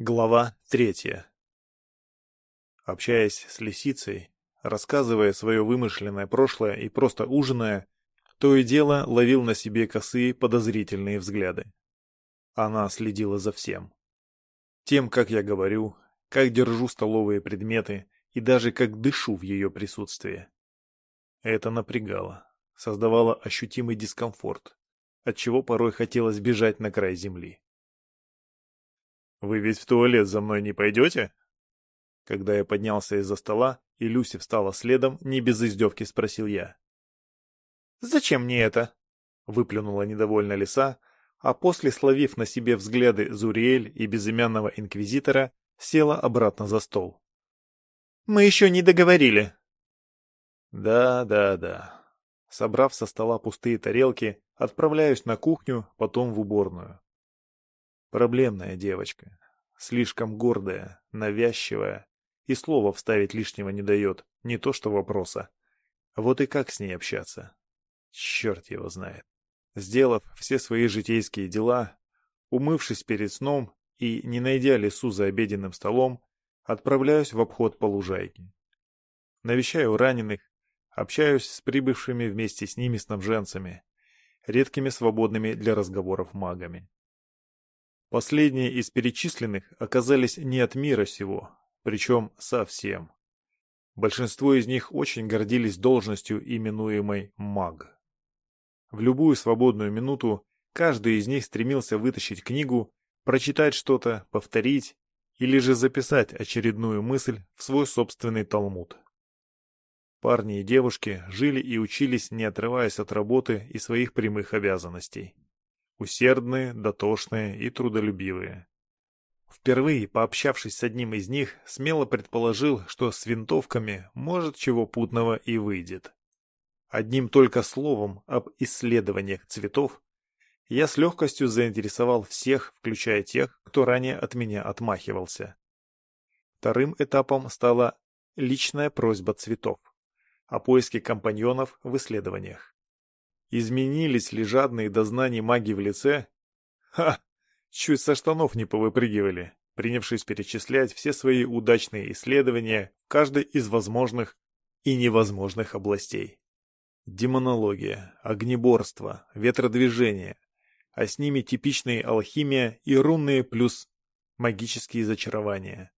Глава третья. Общаясь с лисицей, рассказывая свое вымышленное прошлое и просто ужиная, то и дело ловил на себе косые подозрительные взгляды. Она следила за всем. Тем, как я говорю, как держу столовые предметы и даже как дышу в ее присутствии. Это напрягало, создавало ощутимый дискомфорт, отчего порой хотелось бежать на край земли. «Вы ведь в туалет за мной не пойдете?» Когда я поднялся из-за стола, и Люси встала следом, не без издевки спросил я. «Зачем мне это?» — выплюнула недовольно лиса, а после, словив на себе взгляды Зуриэль и безымянного инквизитора, села обратно за стол. «Мы еще не договорили». «Да, да, да». Собрав со стола пустые тарелки, отправляюсь на кухню, потом в уборную. Проблемная девочка. Слишком гордая, навязчивая. И слова вставить лишнего не дает, не то что вопроса. Вот и как с ней общаться? Черт его знает. Сделав все свои житейские дела, умывшись перед сном и не найдя лесу за обеденным столом, отправляюсь в обход по лужайке. Навещаю раненых, общаюсь с прибывшими вместе с ними снабженцами, редкими свободными для разговоров магами. Последние из перечисленных оказались не от мира сего, причем совсем. Большинство из них очень гордились должностью, именуемой маг. В любую свободную минуту каждый из них стремился вытащить книгу, прочитать что-то, повторить или же записать очередную мысль в свой собственный талмуд. Парни и девушки жили и учились, не отрываясь от работы и своих прямых обязанностей усердные, дотошные и трудолюбивые. Впервые, пообщавшись с одним из них, смело предположил, что с винтовками может чего путного и выйдет. Одним только словом об исследованиях цветов я с легкостью заинтересовал всех, включая тех, кто ранее от меня отмахивался. Вторым этапом стала личная просьба цветов о поиске компаньонов в исследованиях. Изменились ли жадные до знаний маги в лице? Ха! Чуть со штанов не повыпрыгивали, принявшись перечислять все свои удачные исследования в каждой из возможных и невозможных областей. Демонология, огнеборство, ветродвижение, а с ними типичные алхимия и рунные плюс магические зачарования.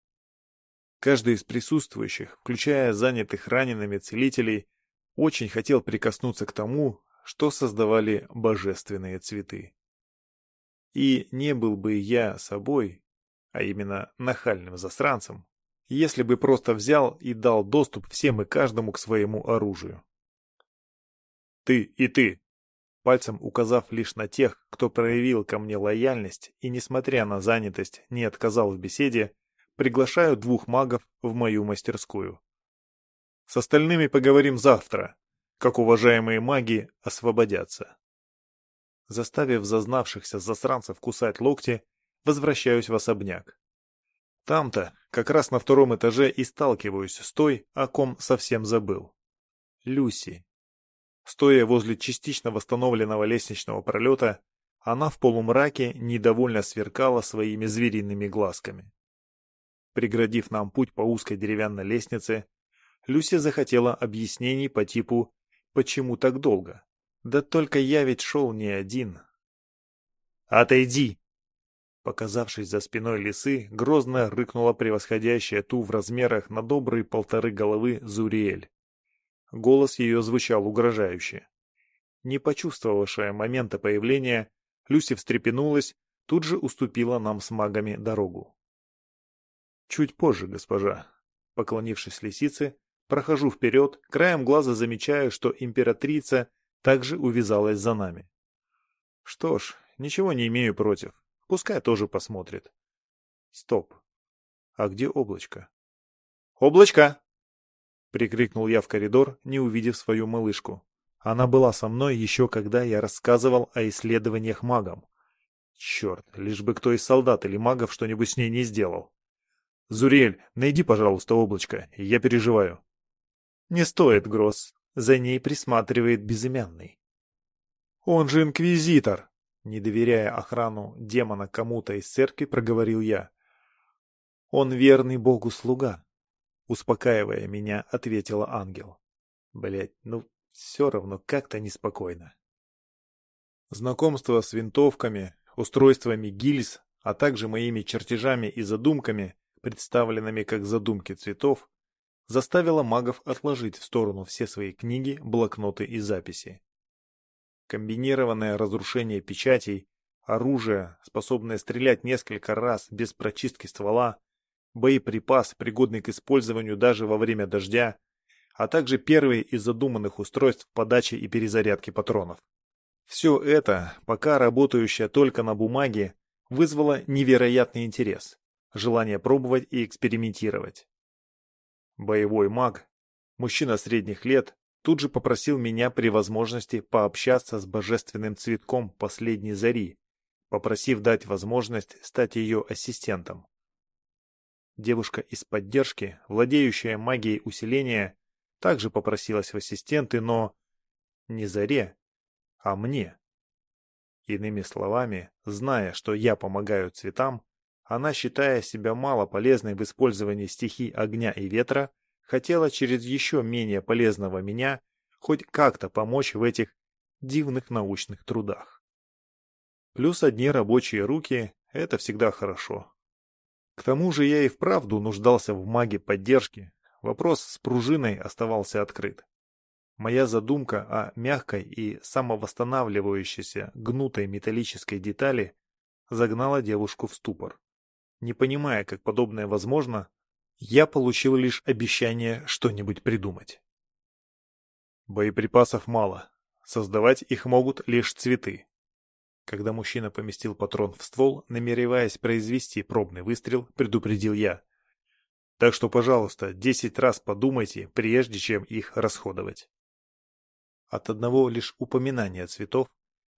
Каждый из присутствующих, включая занятых ранеными целителей, очень хотел прикоснуться к тому, что создавали божественные цветы. И не был бы я собой, а именно нахальным засранцем, если бы просто взял и дал доступ всем и каждому к своему оружию. «Ты и ты!» Пальцем указав лишь на тех, кто проявил ко мне лояльность и, несмотря на занятость, не отказал в беседе, приглашаю двух магов в мою мастерскую. С остальными поговорим завтра, как уважаемые маги освободятся. Заставив зазнавшихся засранцев кусать локти, возвращаюсь в особняк. Там-то, как раз на втором этаже и сталкиваюсь с той, о ком совсем забыл. Люси. Стоя возле частично восстановленного лестничного пролета, она в полумраке недовольно сверкала своими звериными глазками. Преградив нам путь по узкой деревянной лестнице, Люси захотела объяснений по типу Почему так долго? Да только я ведь шел не один. «Отойди!» Показавшись за спиной лисы, грозно рыкнула превосходящая ту в размерах на добрые полторы головы Зуриэль. Голос ее звучал угрожающе. Не почувствовавшая момента появления, Люси встрепенулась, тут же уступила нам с магами дорогу. «Чуть позже, госпожа», — поклонившись лисице, Прохожу вперед, краем глаза замечаю, что императрица также увязалась за нами. Что ж, ничего не имею против. Пускай тоже посмотрит. Стоп. А где облачко? Облачко! Прикрикнул я в коридор, не увидев свою малышку. Она была со мной еще когда я рассказывал о исследованиях магом. Черт, лишь бы кто из солдат или магов что-нибудь с ней не сделал. Зурель, найди, пожалуйста, облачко, я переживаю. Не стоит, Гросс. За ней присматривает безымянный. Он же инквизитор. Не доверяя охрану демона кому-то из церкви, проговорил я. Он верный Богу слуга, успокаивая меня, ответила ангел. Блять, ну все равно как-то неспокойно. Знакомство с винтовками, устройствами гильз, а также моими чертежами и задумками, представленными как задумки цветов, заставило магов отложить в сторону все свои книги, блокноты и записи. Комбинированное разрушение печатей, оружие, способное стрелять несколько раз без прочистки ствола, боеприпас, пригодный к использованию даже во время дождя, а также первые из задуманных устройств подачи и перезарядки патронов. Все это, пока работающее только на бумаге, вызвало невероятный интерес, желание пробовать и экспериментировать. Боевой маг, мужчина средних лет, тут же попросил меня при возможности пообщаться с божественным цветком последней зари, попросив дать возможность стать ее ассистентом. Девушка из поддержки, владеющая магией усиления, также попросилась в ассистенты, но не Заре, а мне. Иными словами, зная, что я помогаю цветам, она, считая себя мало полезной в использовании стихий огня и ветра, хотела через еще менее полезного меня хоть как-то помочь в этих дивных научных трудах. Плюс одни рабочие руки – это всегда хорошо. К тому же я и вправду нуждался в маге поддержки. Вопрос с пружиной оставался открыт. Моя задумка о мягкой и самовосстанавливающейся гнутой металлической детали загнала девушку в ступор. Не понимая, как подобное возможно, я получил лишь обещание что-нибудь придумать. Боеприпасов мало. Создавать их могут лишь цветы. Когда мужчина поместил патрон в ствол, намереваясь произвести пробный выстрел, предупредил я. Так что, пожалуйста, десять раз подумайте, прежде чем их расходовать. От одного лишь упоминания цветов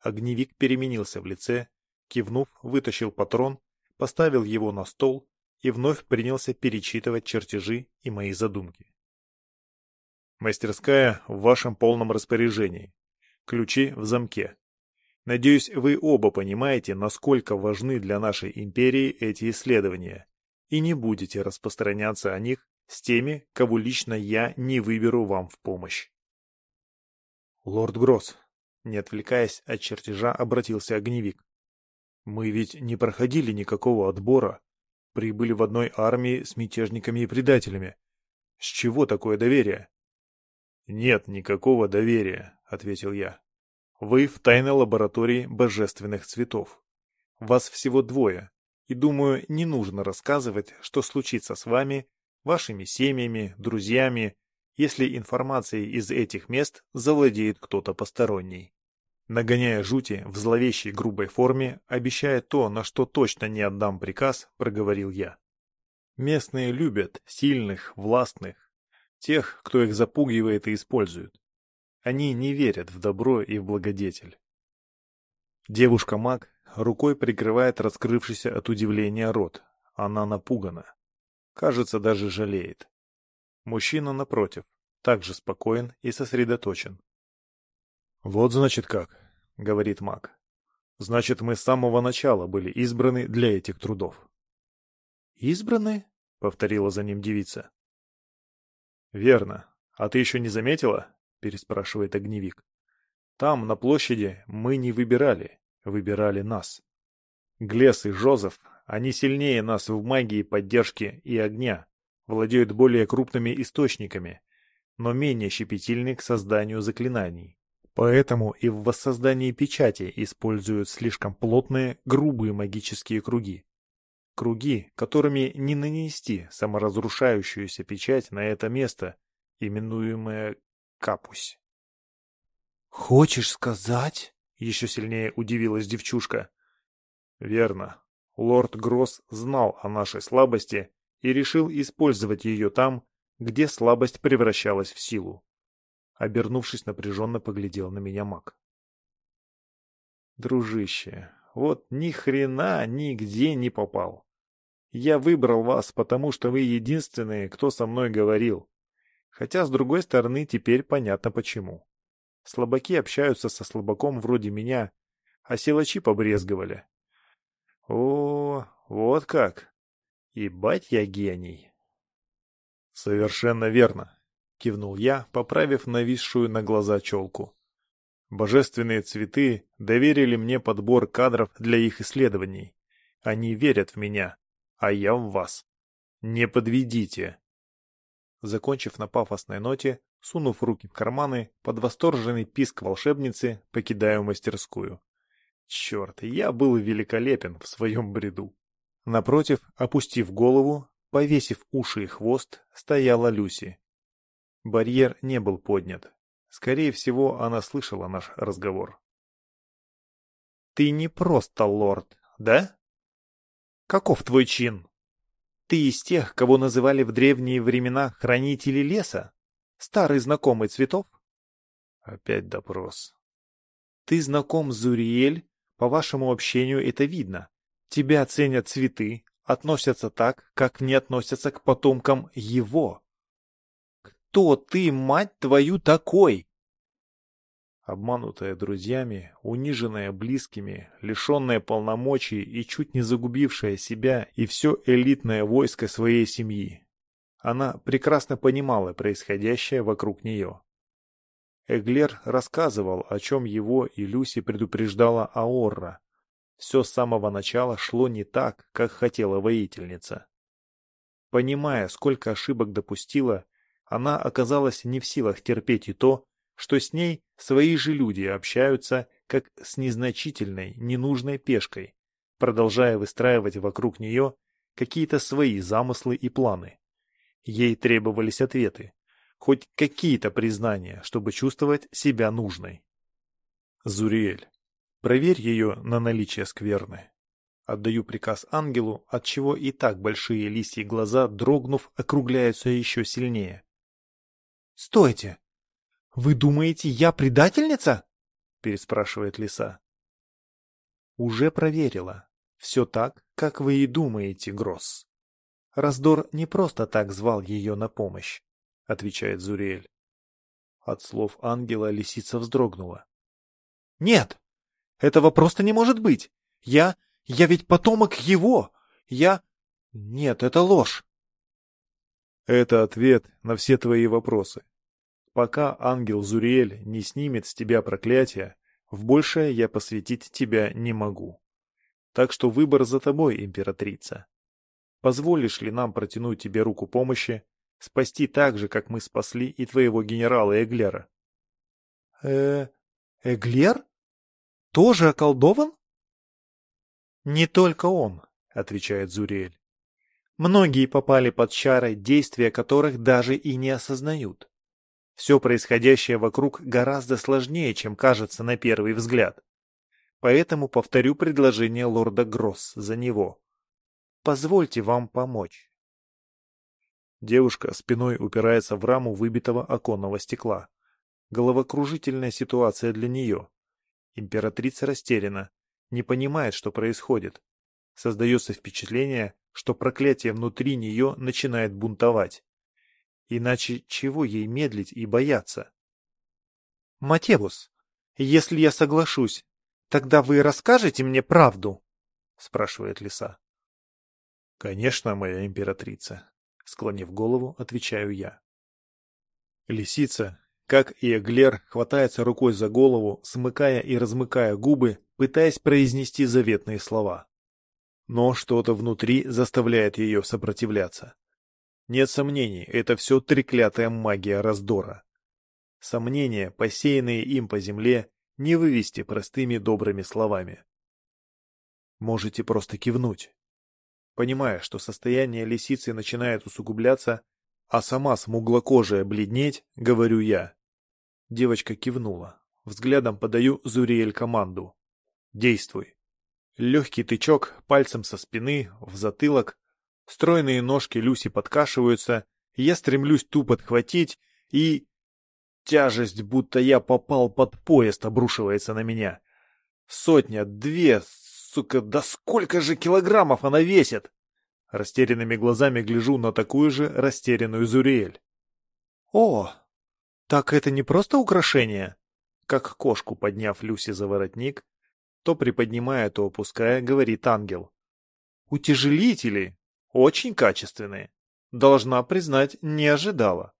огневик переменился в лице, кивнув, вытащил патрон, поставил его на стол и вновь принялся перечитывать чертежи и мои задумки. Мастерская в вашем полном распоряжении. Ключи в замке. Надеюсь, вы оба понимаете, насколько важны для нашей империи эти исследования, и не будете распространяться о них с теми, кого лично я не выберу вам в помощь. Лорд Гросс, не отвлекаясь от чертежа, обратился огневик. Мы ведь не проходили никакого отбора, прибыли в одной армии с мятежниками и предателями. С чего такое доверие? Нет никакого доверия, ответил я. Вы в тайной лаборатории божественных цветов. Вас всего двое, и, думаю, не нужно рассказывать, что случится с вами, вашими семьями, друзьями, если информацией из этих мест завладеет кто-то посторонний. Нагоняя жути в зловещей грубой форме, обещая то, на что точно не отдам приказ, проговорил я. Местные любят сильных, властных, тех, кто их запугивает и использует. Они не верят в добро и в благодетель. Девушка-маг рукой прикрывает раскрывшийся от удивления рот. Она напугана. Кажется, даже жалеет. Мужчина, напротив, также спокоен и сосредоточен. «Вот значит как», — говорит маг. «Значит, мы с самого начала были избраны для этих трудов». «Избраны?» — повторила за ним девица. «Верно. А ты еще не заметила?» переспрашивает огневик. Там, на площади, мы не выбирали, выбирали нас. Глес и Жозеф, они сильнее нас в магии поддержки и огня, владеют более крупными источниками, но менее щепетильны к созданию заклинаний. Поэтому и в воссоздании печати используют слишком плотные, грубые магические круги. Круги, которыми не нанести саморазрушающуюся печать на это место, именуемое капусь. «Хочешь сказать?» — еще сильнее удивилась девчушка. «Верно. Лорд Гросс знал о нашей слабости и решил использовать ее там, где слабость превращалась в силу». Обернувшись, напряженно поглядел на меня маг. «Дружище, вот ни хрена нигде не попал. Я выбрал вас, потому что вы единственные, кто со мной говорил. Хотя, с другой стороны, теперь понятно почему. Слабаки общаются со слабаком вроде меня, а силачи побрезговали. О, вот как. И бать я гений. Совершенно верно, кивнул я, поправив нависшую на глаза челку. Божественные цветы доверили мне подбор кадров для их исследований. Они верят в меня, а я в вас. Не подведите. Закончив на пафосной ноте, сунув руки в карманы, под восторженный писк волшебницы покидаю мастерскую. Черт, я был великолепен в своем бреду. Напротив, опустив голову, повесив уши и хвост, стояла Люси. Барьер не был поднят, Скорее всего, она слышала наш разговор. «Ты не просто лорд, да? Каков твой чин? Ты из тех, кого называли в древние времена хранители леса? Старый знакомый цветов?» Опять допрос. «Ты знаком с Зуриэль? По вашему общению это видно. Тебя ценят цветы, относятся так, как не относятся к потомкам его кто ты, мать твою, такой? Обманутая друзьями, униженная близкими, лишенная полномочий и чуть не загубившая себя и все элитное войско своей семьи. Она прекрасно понимала происходящее вокруг нее. Эглер рассказывал, о чем его и Люси предупреждала Аорра. Все с самого начала шло не так, как хотела воительница. Понимая, сколько ошибок допустила, она оказалась не в силах терпеть и то, что с ней свои же люди общаются, как с незначительной, ненужной пешкой, продолжая выстраивать вокруг нее какие-то свои замыслы и планы. Ей требовались ответы, хоть какие-то признания, чтобы чувствовать себя нужной. Зуриэль, проверь ее на наличие скверны. Отдаю приказ ангелу, от чего и так большие лисьи глаза, дрогнув, округляются еще сильнее. «Стойте! Вы думаете, я предательница?» — переспрашивает лиса. «Уже проверила. Все так, как вы и думаете, Гросс. Раздор не просто так звал ее на помощь», — отвечает Зуриэль. От слов ангела лисица вздрогнула. «Нет! Этого просто не может быть! Я... я ведь потомок его! Я... Нет, это ложь!» Это ответ на все твои вопросы. Пока ангел Зуриэль не снимет с тебя проклятие, в большее я посвятить тебя не могу. Так что выбор за тобой, императрица. Позволишь ли нам протянуть тебе руку помощи, спасти так же, как мы спасли и твоего генерала Эглера? Э, Эглер? Тоже околдован? Не только он, отвечает Зуриэль. Многие попали под чары, действия которых даже и не осознают. Все происходящее вокруг гораздо сложнее, чем кажется на первый взгляд. Поэтому повторю предложение лорда Гросс за него. Позвольте вам помочь. Девушка спиной упирается в раму выбитого оконного стекла. Головокружительная ситуация для нее. Императрица растеряна, не понимает, что происходит. Создается впечатление, что проклятие внутри нее начинает бунтовать. Иначе чего ей медлить и бояться? «Матевус, если я соглашусь, тогда вы расскажете мне правду?» — спрашивает лиса. «Конечно, моя императрица», — склонив голову, отвечаю я. Лисица, как и Эглер, хватается рукой за голову, смыкая и размыкая губы, пытаясь произнести заветные слова но что-то внутри заставляет ее сопротивляться. Нет сомнений, это все треклятая магия раздора. Сомнения, посеянные им по земле, не вывести простыми добрыми словами. Можете просто кивнуть. Понимая, что состояние лисицы начинает усугубляться, а сама смуглокожая бледнеть, говорю я. Девочка кивнула. Взглядом подаю Зуриэль команду. Действуй. Легкий тычок пальцем со спины, в затылок. Стройные ножки Люси подкашиваются, я стремлюсь ту подхватить, и... Тяжесть, будто я попал под поезд, обрушивается на меня. Сотня, две, сука, да сколько же килограммов она весит? Растерянными глазами гляжу на такую же растерянную Зуриэль. О, так это не просто украшение? Как кошку подняв Люси за воротник, то приподнимая, то опуская, говорит ангел. «Утяжелители! Очень качественные. Должна признать, не ожидала.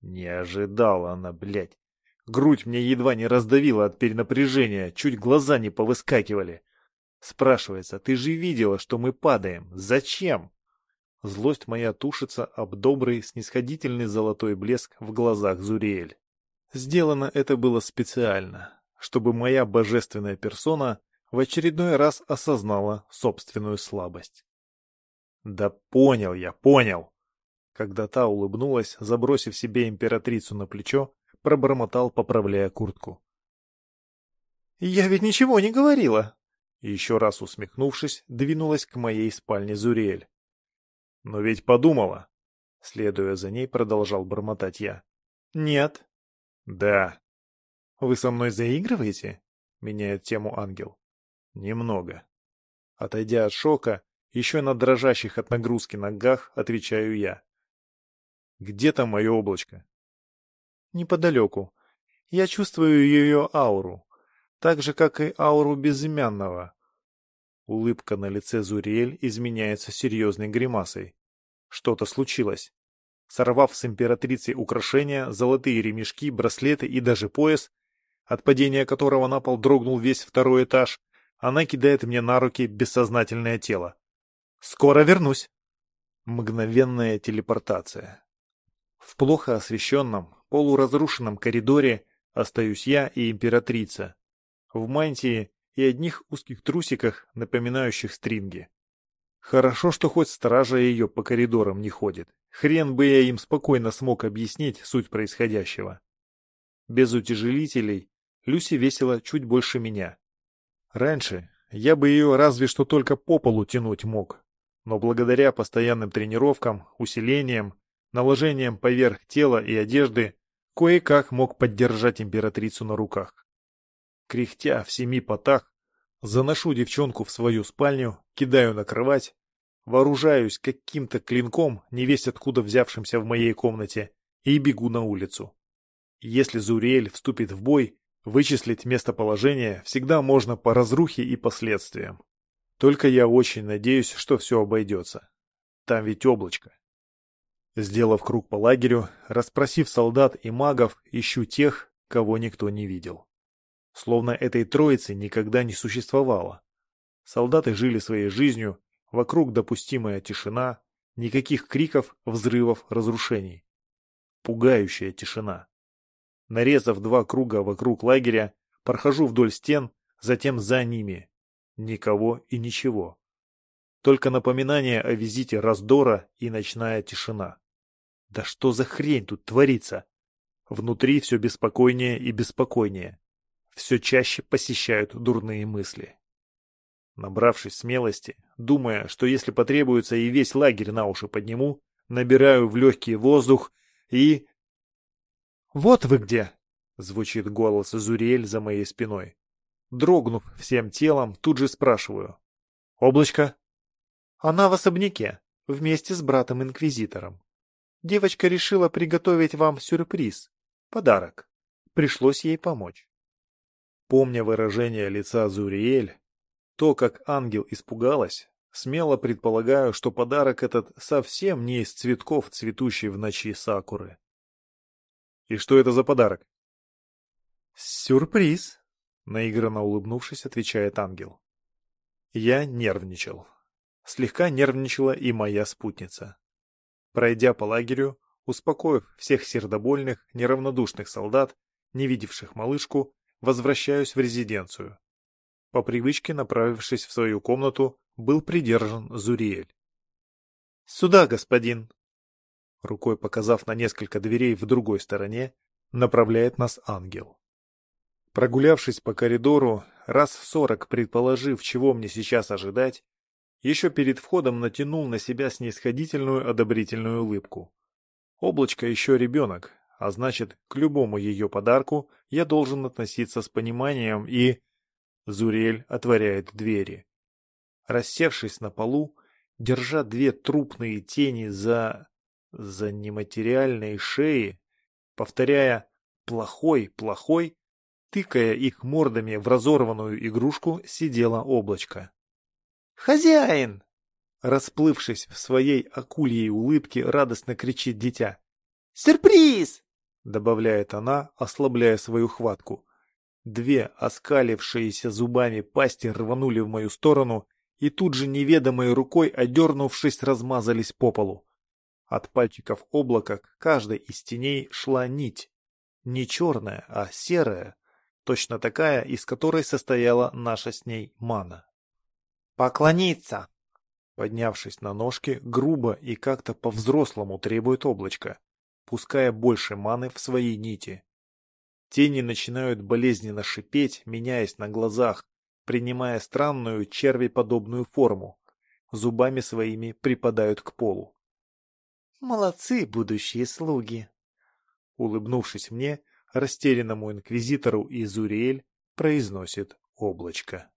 Не ожидала она, блядь. Грудь мне едва не раздавила от перенапряжения, чуть глаза не повыскакивали. Спрашивается, ты же видела, что мы падаем. Зачем? Злость моя тушится об добрый, снисходительный золотой блеск в глазах Зуриэль. Сделано это было специально, чтобы моя божественная персона в очередной раз осознала собственную слабость. Да понял я, понял. Когда та улыбнулась, забросив себе императрицу на плечо, пробормотал, поправляя куртку. «Я ведь ничего не говорила!» Еще раз усмехнувшись, двинулась к моей спальне Зуриэль. «Но ведь подумала!» Следуя за ней, продолжал бормотать я. «Нет». «Да». «Вы со мной заигрываете?» Меняет тему ангел. «Немного». Отойдя от шока, еще на дрожащих от нагрузки ногах, отвечаю я. «Где там мое облачко?» «Неподалеку. Я чувствую ее ауру, так же, как и ауру безымянного». Улыбка на лице Зуриэль изменяется серьезной гримасой. Что-то случилось. Сорвав с императрицей украшения, золотые ремешки, браслеты и даже пояс, от падения которого на пол дрогнул весь второй этаж, она кидает мне на руки бессознательное тело. «Скоро вернусь!» Мгновенная телепортация. В плохо освещенном, полуразрушенном коридоре остаюсь я и императрица. В мантии и одних узких трусиках, напоминающих стринги. Хорошо, что хоть стража ее по коридорам не ходит. Хрен бы я им спокойно смог объяснить суть происходящего. Без утяжелителей Люси весила чуть больше меня. Раньше я бы ее разве что только по полу тянуть мог. Но благодаря постоянным тренировкам, усилениям, наложением поверх тела и одежды, кое-как мог поддержать императрицу на руках. Кряхтя в семи потах, заношу девчонку в свою спальню, кидаю на кровать, вооружаюсь каким-то клинком, невесть откуда взявшимся в моей комнате, и бегу на улицу. Если Зуриэль вступит в бой, вычислить местоположение всегда можно по разрухе и последствиям. Только я очень надеюсь, что все обойдется. Там ведь облачко. Сделав круг по лагерю, расспросив солдат и магов, ищу тех, кого никто не видел. Словно этой троицы никогда не существовало. Солдаты жили своей жизнью, вокруг допустимая тишина, никаких криков, взрывов, разрушений. Пугающая тишина. Нарезав два круга вокруг лагеря, прохожу вдоль стен, затем за ними. Никого и ничего. Только напоминание о визите раздора и ночная тишина. Да что за хрень тут творится? Внутри все беспокойнее и беспокойнее. Все чаще посещают дурные мысли. Набравшись смелости, думая, что если потребуется и весь лагерь на уши подниму, набираю в легкий воздух и... «Вот вы где!» — звучит голос Зуриэль за моей спиной. Дрогнув всем телом, тут же спрашиваю. «Облачко?» «Она в особняке, вместе с братом-инквизитором. Девочка решила приготовить вам сюрприз, подарок. Пришлось ей помочь. Помня выражение лица Зуриэль, то, как ангел испугалась, смело предполагаю, что подарок этот совсем не из цветков, цветущей в ночи сакуры. И что это за подарок? Сюрприз, наигранно улыбнувшись, отвечает ангел. Я нервничал. Слегка нервничала и моя спутница. Пройдя по лагерю, успокоив всех сердобольных, неравнодушных солдат, не видевших малышку, возвращаюсь в резиденцию. По привычке, направившись в свою комнату, был придержан Зуриэль. «Сюда, господин!» Рукой показав на несколько дверей в другой стороне, направляет нас ангел. Прогулявшись по коридору, раз в сорок предположив, чего мне сейчас ожидать, еще перед входом натянул на себя снисходительную одобрительную улыбку. Облачко еще ребенок, а значит, к любому ее подарку я должен относиться с пониманием и... Зурель отворяет двери. Рассевшись на полу, держа две трупные тени за... за нематериальные шеи, повторяя «плохой, плохой», тыкая их мордами в разорванную игрушку, сидела облачко. «Хозяин!» Расплывшись в своей акульей улыбке, радостно кричит дитя. «Сюрприз!» — добавляет она, ослабляя свою хватку. Две оскалившиеся зубами пасти рванули в мою сторону и тут же неведомой рукой, одернувшись, размазались по полу. От пальчиков облака к каждой из теней шла нить. Не черная, а серая, точно такая, из которой состояла наша с ней мана. «Поклониться!» Поднявшись на ножки, грубо и как-то по-взрослому требует облачко, пуская больше маны в свои нити. Тени начинают болезненно шипеть, меняясь на глазах, принимая странную червеподобную форму. Зубами своими припадают к полу. «Молодцы, будущие слуги!» Улыбнувшись мне, растерянному инквизитору и Зуриэль произносит облачко.